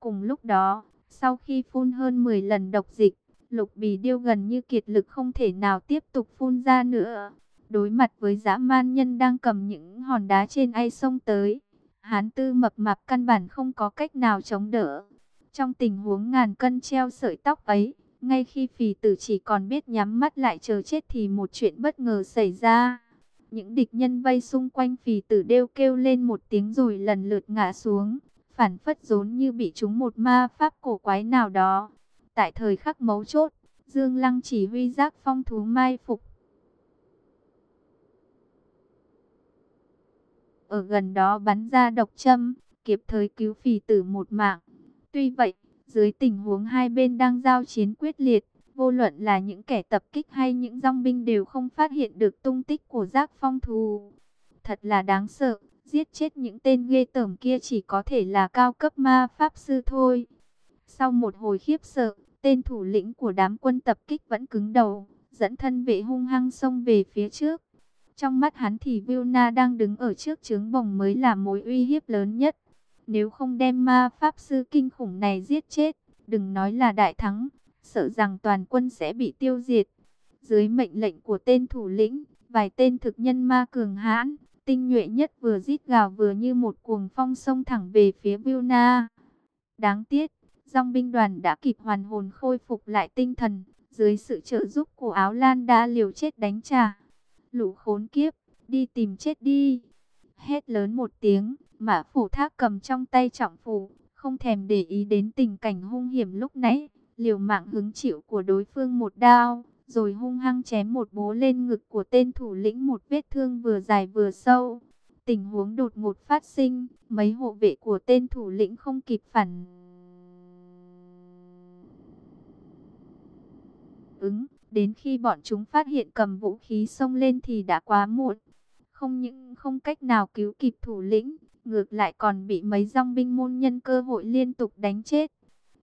Cùng lúc đó, sau khi phun hơn 10 lần độc dịch, lục bì điêu gần như kiệt lực không thể nào tiếp tục phun ra nữa. Đối mặt với dã man nhân đang cầm những hòn đá trên ai sông tới, hán tư mập mạp căn bản không có cách nào chống đỡ. Trong tình huống ngàn cân treo sợi tóc ấy, ngay khi phì tử chỉ còn biết nhắm mắt lại chờ chết thì một chuyện bất ngờ xảy ra. Những địch nhân vây xung quanh phì tử đều kêu lên một tiếng rồi lần lượt ngã xuống, phản phất rốn như bị trúng một ma pháp cổ quái nào đó. Tại thời khắc mấu chốt, Dương Lăng chỉ huy giác phong thú mai phục. Ở gần đó bắn ra độc châm, kịp thời cứu phì tử một mạng. Tuy vậy, dưới tình huống hai bên đang giao chiến quyết liệt, vô luận là những kẻ tập kích hay những dòng binh đều không phát hiện được tung tích của giác phong thù. Thật là đáng sợ, giết chết những tên ghê tởm kia chỉ có thể là cao cấp ma pháp sư thôi. Sau một hồi khiếp sợ, tên thủ lĩnh của đám quân tập kích vẫn cứng đầu, dẫn thân vệ hung hăng xông về phía trước. Trong mắt hắn thì Vilna đang đứng ở trước trướng bồng mới là mối uy hiếp lớn nhất. Nếu không đem ma pháp sư kinh khủng này giết chết, đừng nói là đại thắng, sợ rằng toàn quân sẽ bị tiêu diệt. Dưới mệnh lệnh của tên thủ lĩnh, vài tên thực nhân ma cường hãn, tinh nhuệ nhất vừa rít gào vừa như một cuồng phong sông thẳng về phía Vilna. Đáng tiếc, dòng binh đoàn đã kịp hoàn hồn khôi phục lại tinh thần, dưới sự trợ giúp của áo lan đã liều chết đánh trả. Lũ khốn kiếp, đi tìm chết đi. Hét lớn một tiếng, Mã phủ thác cầm trong tay trọng phủ, không thèm để ý đến tình cảnh hung hiểm lúc nãy, liều mạng hứng chịu của đối phương một đao, rồi hung hăng chém một bố lên ngực của tên thủ lĩnh một vết thương vừa dài vừa sâu. Tình huống đột ngột phát sinh, mấy hộ vệ của tên thủ lĩnh không kịp phản. Ứng, đến khi bọn chúng phát hiện cầm vũ khí xông lên thì đã quá muộn. Không những không cách nào cứu kịp thủ lĩnh, ngược lại còn bị mấy dòng binh môn nhân cơ hội liên tục đánh chết.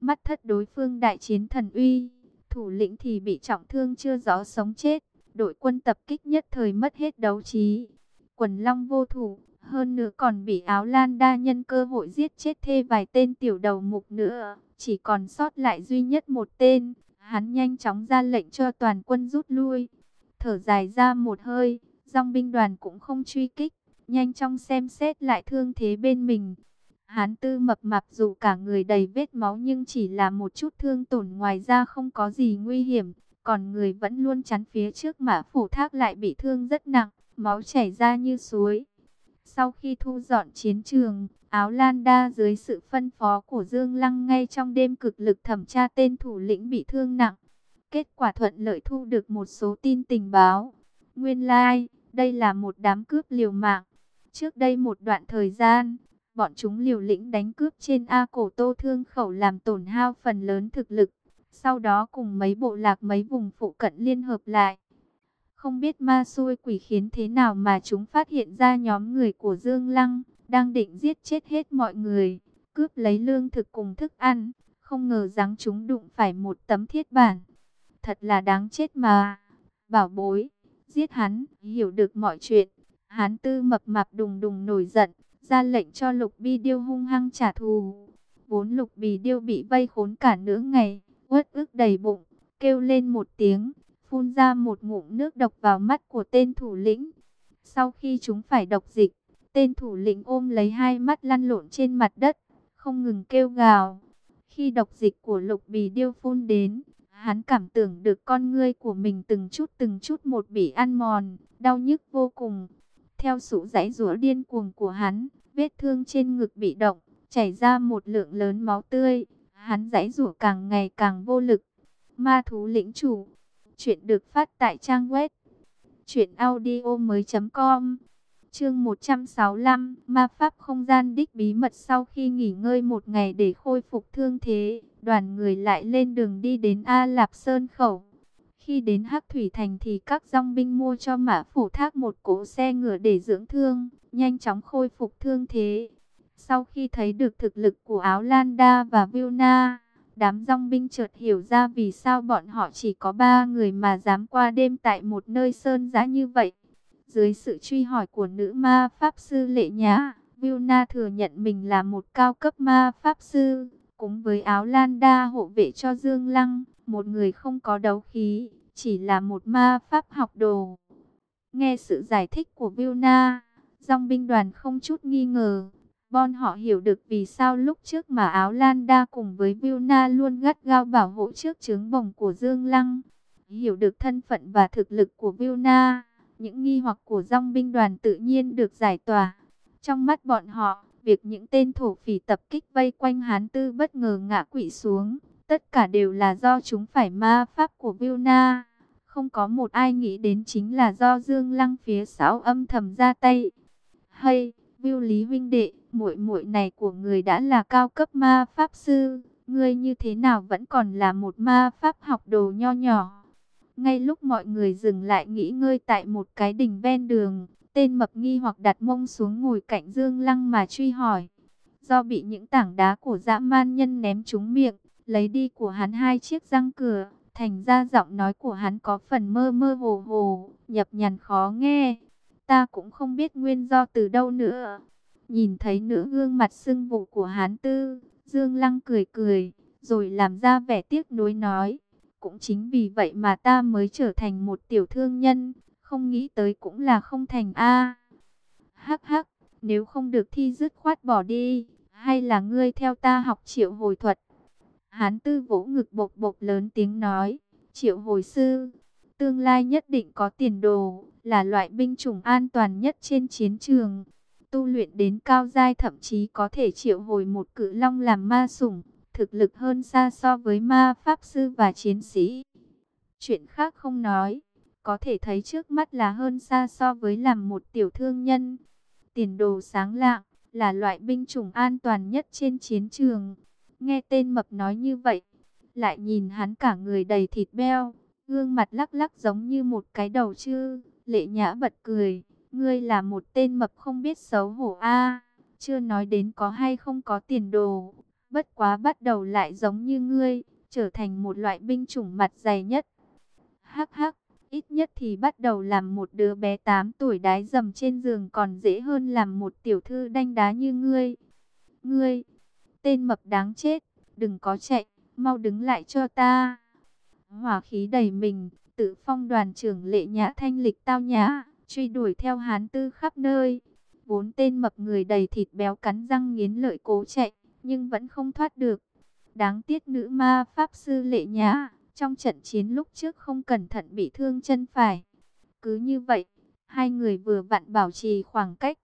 Mắt thất đối phương đại chiến thần uy, thủ lĩnh thì bị trọng thương chưa rõ sống chết. Đội quân tập kích nhất thời mất hết đấu trí. Quần long vô thủ, hơn nữa còn bị áo lan đa nhân cơ hội giết chết thê vài tên tiểu đầu mục nữa. Chỉ còn sót lại duy nhất một tên, hắn nhanh chóng ra lệnh cho toàn quân rút lui. Thở dài ra một hơi, dòng binh đoàn cũng không truy kích, nhanh chóng xem xét lại thương thế bên mình. Hán tư mập mạp dù cả người đầy vết máu nhưng chỉ là một chút thương tổn ngoài ra không có gì nguy hiểm. Còn người vẫn luôn chắn phía trước mã phủ thác lại bị thương rất nặng, máu chảy ra như suối. Sau khi thu dọn chiến trường, áo lan đa dưới sự phân phó của Dương Lăng ngay trong đêm cực lực thẩm tra tên thủ lĩnh bị thương nặng. Kết quả thuận lợi thu được một số tin tình báo. Nguyên lai, like, đây là một đám cướp liều mạng. Trước đây một đoạn thời gian, bọn chúng liều lĩnh đánh cướp trên A cổ tô thương khẩu làm tổn hao phần lớn thực lực. Sau đó cùng mấy bộ lạc mấy vùng phụ cận liên hợp lại. Không biết ma xui quỷ khiến thế nào mà chúng phát hiện ra nhóm người của Dương Lăng, đang định giết chết hết mọi người, cướp lấy lương thực cùng thức ăn. Không ngờ rằng chúng đụng phải một tấm thiết bản. Thật là đáng chết mà. Bảo bối, giết hắn, hiểu được mọi chuyện. Hán tư mập mạp đùng đùng nổi giận, ra lệnh cho lục bi điêu hung hăng trả thù. Vốn lục bì điêu bị vây khốn cả nửa ngày, uất ức đầy bụng, kêu lên một tiếng, phun ra một ngụm nước độc vào mắt của tên thủ lĩnh. Sau khi chúng phải độc dịch, tên thủ lĩnh ôm lấy hai mắt lăn lộn trên mặt đất, không ngừng kêu gào. Khi độc dịch của lục bì điêu phun đến, hắn cảm tưởng được con ngươi của mình từng chút từng chút một bị ăn mòn, đau nhức vô cùng. Theo sự giãy giụa điên cuồng của hắn, vết thương trên ngực bị động, chảy ra một lượng lớn máu tươi. Hắn giãy giụa càng ngày càng vô lực. Ma thú lĩnh chủ. Chuyện được phát tại trang web. Chuyện audio mới com. Chương 165. Ma pháp không gian đích bí mật sau khi nghỉ ngơi một ngày để khôi phục thương thế. Đoàn người lại lên đường đi đến A Lạp Sơn Khẩu. Khi đến Hắc Thủy Thành thì các dòng binh mua cho mã phủ thác một cỗ xe ngựa để dưỡng thương, nhanh chóng khôi phục thương thế. Sau khi thấy được thực lực của Áo Lan Đa và Vilna, đám dòng binh chợt hiểu ra vì sao bọn họ chỉ có ba người mà dám qua đêm tại một nơi sơn giã như vậy. Dưới sự truy hỏi của nữ ma pháp sư Lệ Nhã, Vilna thừa nhận mình là một cao cấp ma pháp sư, cùng với Áo Lan Đa hộ vệ cho Dương Lăng, một người không có đấu khí, chỉ là một ma pháp học đồ. Nghe sự giải thích của Vilna, dòng binh đoàn không chút nghi ngờ, bọn họ hiểu được vì sao lúc trước mà áo Lan Đa cùng với Vilna luôn gắt gao bảo hộ trước trướng bồng của Dương Lăng. Hiểu được thân phận và thực lực của Vilna, những nghi hoặc của dòng binh đoàn tự nhiên được giải tỏa. Trong mắt bọn họ, việc những tên thổ phỉ tập kích vây quanh Hán Tư bất ngờ ngã quỵ xuống, tất cả đều là do chúng phải ma pháp của Vilna. Không có một ai nghĩ đến chính là do Dương Lăng phía sáu âm thầm ra tay. Hay, Viu Lý huynh đệ, muội muội này của người đã là cao cấp ma pháp sư, ngươi như thế nào vẫn còn là một ma pháp học đồ nho nhỏ. Ngay lúc mọi người dừng lại nghỉ ngơi tại một cái đỉnh ven đường, tên mập nghi hoặc đặt mông xuống ngồi cạnh Dương Lăng mà truy hỏi. Do bị những tảng đá của dã man nhân ném trúng miệng, lấy đi của hắn hai chiếc răng cửa, thành ra giọng nói của hắn có phần mơ mơ hồ hồ, nhập nhằn khó nghe. Ta cũng không biết nguyên do từ đâu nữa. Nhìn thấy nữ gương mặt sưng vụ của hán tư, Dương Lăng cười cười, rồi làm ra vẻ tiếc nuối nói. Cũng chính vì vậy mà ta mới trở thành một tiểu thương nhân, không nghĩ tới cũng là không thành A. Hắc hắc, nếu không được thi dứt khoát bỏ đi, hay là ngươi theo ta học triệu hồi thuật. Hán tư vỗ ngực bộc bộc lớn tiếng nói, triệu hồi sư, tương lai nhất định có tiền đồ, là loại binh chủng an toàn nhất trên chiến trường tu luyện đến cao giai thậm chí có thể triệu hồi một cự long làm ma sủng, thực lực hơn xa so với ma pháp sư và chiến sĩ. Chuyện khác không nói, có thể thấy trước mắt là hơn xa so với làm một tiểu thương nhân. Tiền đồ sáng lạng, là loại binh chủng an toàn nhất trên chiến trường. Nghe tên mập nói như vậy, lại nhìn hắn cả người đầy thịt beo, Gương mặt lắc lắc giống như một cái đầu chư. Lệ nhã bật cười. Ngươi là một tên mập không biết xấu hổ a Chưa nói đến có hay không có tiền đồ. Bất quá bắt đầu lại giống như ngươi. Trở thành một loại binh chủng mặt dày nhất. Hắc hắc. Ít nhất thì bắt đầu làm một đứa bé 8 tuổi đái dầm trên giường còn dễ hơn làm một tiểu thư đanh đá như ngươi. Ngươi, tên mập đáng chết, đừng có chạy, mau đứng lại cho ta. Hỏa khí đầy mình, tự phong đoàn trưởng lệ nhã thanh lịch tao nhã, truy đuổi theo hán tư khắp nơi. Bốn tên mập người đầy thịt béo cắn răng nghiến lợi cố chạy, nhưng vẫn không thoát được. Đáng tiếc nữ ma pháp sư lệ nhã, trong trận chiến lúc trước không cẩn thận bị thương chân phải. Cứ như vậy, hai người vừa vặn bảo trì khoảng cách,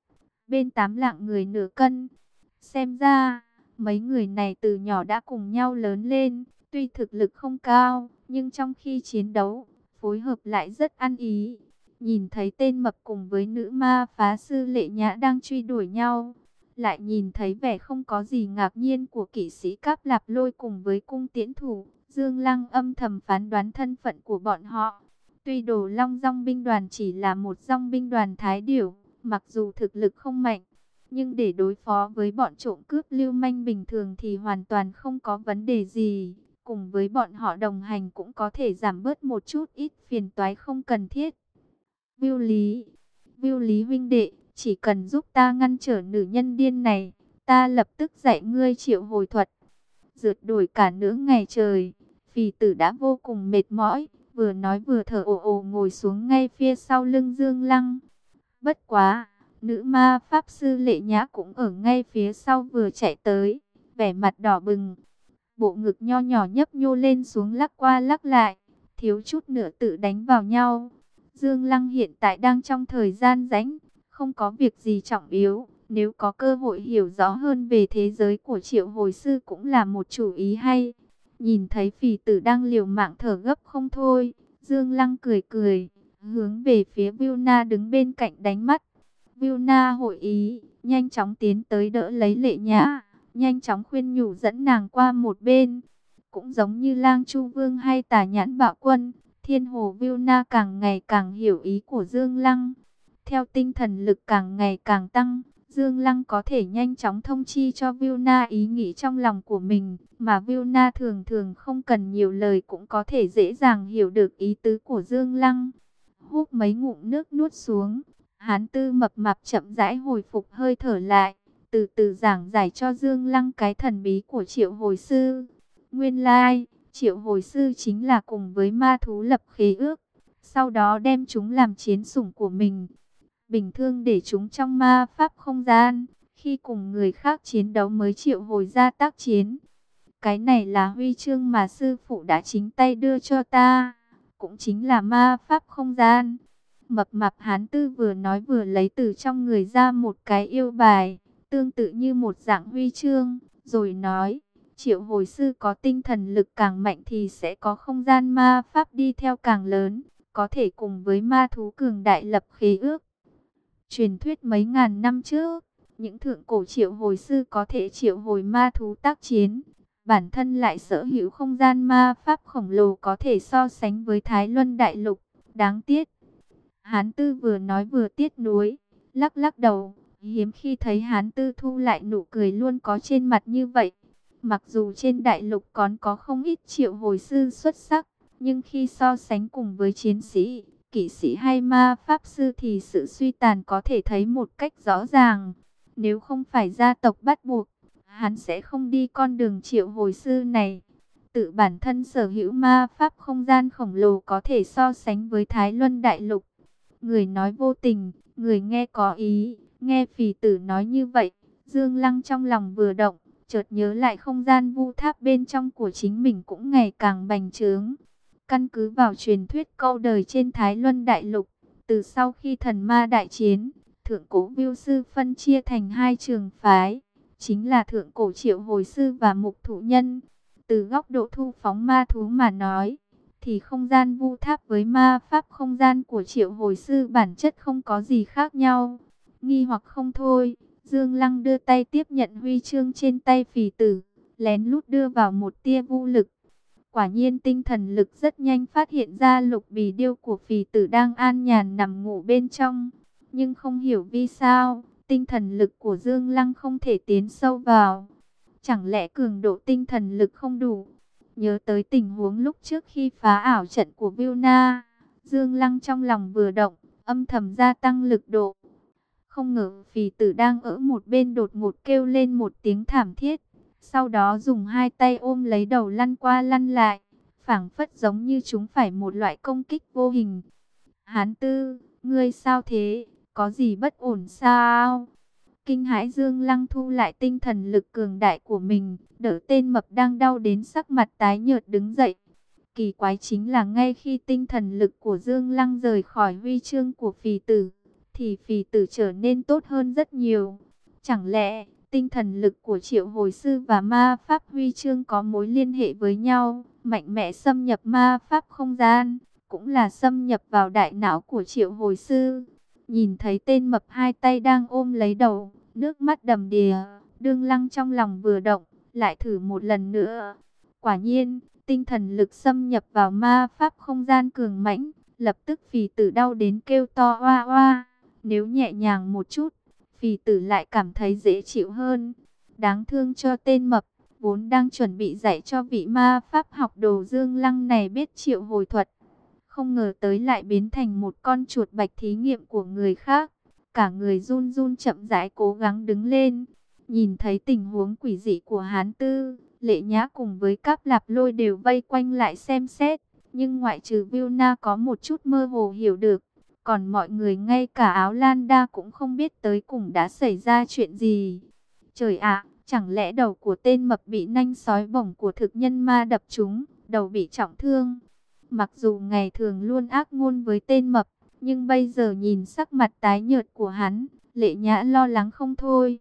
bên tám lạng người nửa cân. Xem ra, mấy người này từ nhỏ đã cùng nhau lớn lên, tuy thực lực không cao, nhưng trong khi chiến đấu, phối hợp lại rất ăn ý. Nhìn thấy tên mập cùng với nữ ma phá sư lệ nhã đang truy đuổi nhau, lại nhìn thấy vẻ không có gì ngạc nhiên của kỵ sĩ cáp lạp lôi cùng với cung tiễn thủ. Dương Lăng âm thầm phán đoán thân phận của bọn họ. Tuy đồ long dòng binh đoàn chỉ là một dòng binh đoàn thái điểu, mặc dù thực lực không mạnh, nhưng để đối phó với bọn trộm cướp lưu manh bình thường thì hoàn toàn không có vấn đề gì. Cùng với bọn họ đồng hành cũng có thể giảm bớt một chút ít phiền toái không cần thiết. Viu Lý, Viu Lý huynh đệ, chỉ cần giúp ta ngăn trở nữ nhân điên này, ta lập tức dạy ngươi triệu hồi thuật. Rượt đuổi cả nửa ngày trời, phì tử đã vô cùng mệt mỏi, vừa nói vừa thở ồ ồ ngồi xuống ngay phía sau lưng Dương Lăng. Bất quá, nữ ma pháp sư lệ nhã cũng ở ngay phía sau vừa chạy tới, vẻ mặt đỏ bừng. Bộ ngực nho nhỏ nhấp nhô lên xuống lắc qua lắc lại, thiếu chút nữa tự đánh vào nhau. Dương Lăng hiện tại đang trong thời gian rảnh, không có việc gì trọng yếu. Nếu có cơ hội hiểu rõ hơn về thế giới của triệu hồi sư cũng là một chủ ý hay. Nhìn thấy phì tử đang liều mạng thở gấp không thôi, Dương Lăng cười cười, hướng về phía Vilna đứng bên cạnh đánh mắt. Vilna hội ý, nhanh chóng tiến tới đỡ lấy lệ nhã, nhanh chóng khuyên nhủ dẫn nàng qua một bên. Cũng giống như lang chu vương hay tà nhãn bạo quân, thiên hồ Vilna càng ngày càng hiểu ý của Dương Lăng. Theo tinh thần lực càng ngày càng tăng, Dương Lăng có thể nhanh chóng thông chi cho Vilna ý nghĩ trong lòng của mình, mà Vilna thường thường không cần nhiều lời cũng có thể dễ dàng hiểu được ý tứ của Dương Lăng. Hút mấy ngụm nước nuốt xuống, hán tư mập mạp chậm rãi hồi phục hơi thở lại, từ từ giảng giải cho Dương Lăng cái thần bí của triệu hồi sư. Nguyên lai, triệu hồi sư chính là cùng với ma thú lập khế ước, sau đó đem chúng làm chiến sủng của mình bình thường để chúng trong ma pháp không gian, khi cùng người khác chiến đấu mới triệu hồi ra tác chiến. Cái này là huy chương mà sư phụ đã chính tay đưa cho ta, cũng chính là ma pháp không gian. Mập mạp hán tư vừa nói vừa lấy từ trong người ra một cái yêu bài, tương tự như một dạng huy chương, rồi nói, triệu hồi sư có tinh thần lực càng mạnh thì sẽ có không gian ma pháp đi theo càng lớn, có thể cùng với ma thú cường đại lập khế ước. Truyền thuyết mấy ngàn năm trước, những thượng cổ triệu hồi sư có thể triệu hồi ma thú tác chiến. Bản thân lại sở hữu không gian ma pháp khổng lồ có thể so sánh với Thái Luân Đại Lục. Đáng tiếc. Hán Tư vừa nói vừa tiếc nuối, lắc lắc đầu. Hiếm khi thấy Hán Tư thu lại nụ cười luôn có trên mặt như vậy. Mặc dù trên đại lục còn có không ít triệu hồi sư xuất sắc, nhưng khi so sánh cùng với chiến sĩ, kỵ sĩ hay ma pháp sư thì sự suy tàn có thể thấy một cách rõ ràng. Nếu không phải gia tộc bắt buộc, hắn sẽ không đi con đường triệu hồi sư này. Tự bản thân sở hữu ma pháp không gian khổng lồ có thể so sánh với Thái Luân Đại Lục. Người nói vô tình, người nghe có ý, nghe phì tử nói như vậy. Dương Lăng trong lòng vừa động, chợt nhớ lại không gian vu tháp bên trong của chính mình cũng ngày càng bành trướng. Căn cứ vào truyền thuyết câu đời trên Thái Luân Đại Lục, từ sau khi thần ma đại chiến, thượng cổ viêu sư phân chia thành hai trường phái, chính là thượng cổ triệu hồi sư và mục thủ nhân. Từ góc độ thu phóng ma thú mà nói, thì không gian vu tháp với ma pháp không gian của triệu hồi sư bản chất không có gì khác nhau. Nghi hoặc không thôi, Dương Lăng đưa tay tiếp nhận huy chương trên tay phì tử, lén lút đưa vào một tia vu lực Quả nhiên tinh thần lực rất nhanh phát hiện ra lục bì điêu của phì tử đang an nhàn nằm ngủ bên trong. Nhưng không hiểu vì sao, tinh thần lực của Dương Lăng không thể tiến sâu vào. Chẳng lẽ cường độ tinh thần lực không đủ? Nhớ tới tình huống lúc trước khi phá ảo trận của Vilna, Dương Lăng trong lòng vừa động, âm thầm gia tăng lực độ. Không ngờ phì tử đang ở một bên đột ngột kêu lên một tiếng thảm thiết. Sau đó dùng hai tay ôm lấy đầu lăn qua lăn lại, phảng phất giống như chúng phải một loại công kích vô hình. Hán tư, ngươi sao thế, có gì bất ổn sao? Kinh hãi Dương Lăng thu lại tinh thần lực cường đại của mình, đỡ tên mập đang đau đến sắc mặt tái nhợt đứng dậy. Kỳ quái chính là ngay khi tinh thần lực của Dương Lăng rời khỏi huy chương của phì tử, thì phì tử trở nên tốt hơn rất nhiều. Chẳng lẽ tinh thần lực của triệu hồi sư và ma pháp huy chương có mối liên hệ với nhau, mạnh mẽ xâm nhập ma pháp không gian, cũng là xâm nhập vào đại não của triệu hồi sư. Nhìn thấy tên mập hai tay đang ôm lấy đầu, nước mắt đầm đìa, đương lăng trong lòng vừa động, lại thử một lần nữa. Quả nhiên, tinh thần lực xâm nhập vào ma pháp không gian cường mãnh, lập tức phì tử đau đến kêu to oa oa. Nếu nhẹ nhàng một chút, phì tử lại cảm thấy dễ chịu hơn. Đáng thương cho tên mập, vốn đang chuẩn bị dạy cho vị ma pháp học đồ dương lăng này biết triệu hồi thuật. Không ngờ tới lại biến thành một con chuột bạch thí nghiệm của người khác. Cả người run run chậm rãi cố gắng đứng lên. Nhìn thấy tình huống quỷ dị của hán tư, lệ nhã cùng với cáp lạp lôi đều vây quanh lại xem xét. Nhưng ngoại trừ Vilna có một chút mơ hồ hiểu được. Còn mọi người ngay cả áo lan đa cũng không biết tới cùng đã xảy ra chuyện gì. Trời ạ, chẳng lẽ đầu của tên mập bị nanh sói bổng của thực nhân ma đập trúng, đầu bị trọng thương. Mặc dù ngày thường luôn ác ngôn với tên mập, nhưng bây giờ nhìn sắc mặt tái nhợt của hắn, lệ nhã lo lắng không thôi.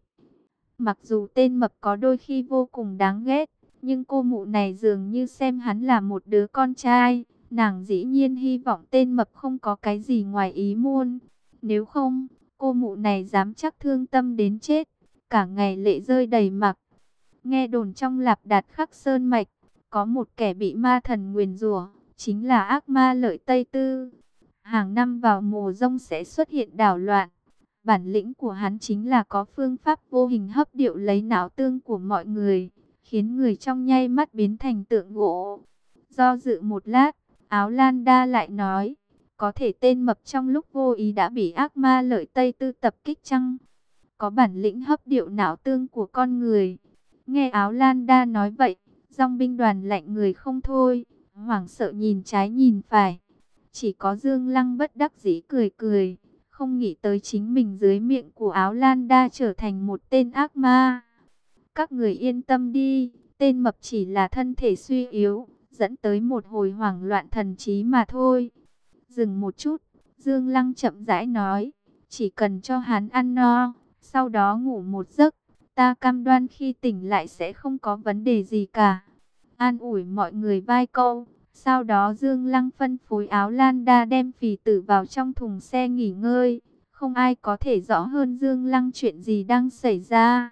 Mặc dù tên mập có đôi khi vô cùng đáng ghét, nhưng cô mụ này dường như xem hắn là một đứa con trai. Nàng dĩ nhiên hy vọng tên mập không có cái gì ngoài ý muôn. Nếu không, cô mụ này dám chắc thương tâm đến chết. Cả ngày lệ rơi đầy mặt. Nghe đồn trong lạp đạt khắc sơn mạch, có một kẻ bị ma thần nguyền rủa chính là ác ma lợi Tây Tư. Hàng năm vào mùa rông sẽ xuất hiện đảo loạn. Bản lĩnh của hắn chính là có phương pháp vô hình hấp điệu lấy não tương của mọi người, khiến người trong nhay mắt biến thành tượng gỗ. Do dự một lát, áo lan đa lại nói, có thể tên mập trong lúc vô ý đã bị ác ma lợi Tây Tư tập kích chăng? Có bản lĩnh hấp điệu não tương của con người. Nghe áo lan đa nói vậy, dòng binh đoàn lạnh người không thôi, hoảng sợ nhìn trái nhìn phải. Chỉ có Dương Lăng bất đắc dĩ cười cười, không nghĩ tới chính mình dưới miệng của áo lan đa trở thành một tên ác ma. Các người yên tâm đi, tên mập chỉ là thân thể suy yếu, dẫn tới một hồi hoảng loạn thần trí mà thôi. Dừng một chút, Dương Lăng chậm rãi nói, chỉ cần cho hắn ăn no, sau đó ngủ một giấc, ta cam đoan khi tỉnh lại sẽ không có vấn đề gì cả. An ủi mọi người vai câu, sau đó Dương Lăng phân phối áo lan đa đem phì tử vào trong thùng xe nghỉ ngơi. Không ai có thể rõ hơn Dương Lăng chuyện gì đang xảy ra.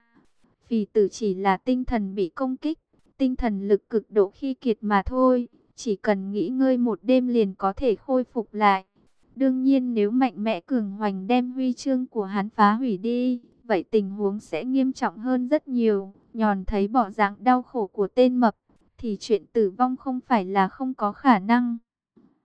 Phì tử chỉ là tinh thần bị công kích, tinh thần lực cực độ khi kiệt mà thôi. Chỉ cần nghỉ ngơi một đêm liền có thể khôi phục lại. Đương nhiên nếu mạnh mẽ cường hoành đem huy chương của hắn phá hủy đi, vậy tình huống sẽ nghiêm trọng hơn rất nhiều. Nhòn thấy bỏ dạng đau khổ của tên mập, thì chuyện tử vong không phải là không có khả năng.